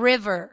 river.